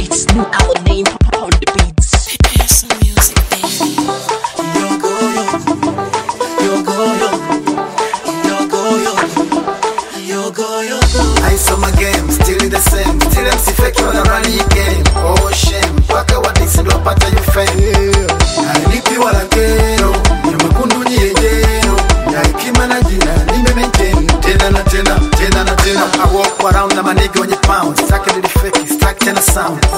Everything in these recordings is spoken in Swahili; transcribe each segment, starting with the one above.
It's new our name on the beat.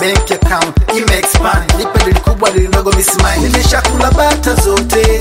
bank account ime expand, nipe dili kubwa dili ndogo misimai, nimeshakula bata zote.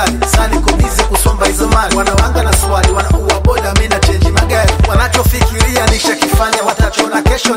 hospitali sani kobizi kusomba hizo mali. Wanawanga na swali wanaua boda mimi chenji magari. Wanachofikiria nishakifanya watachona kesho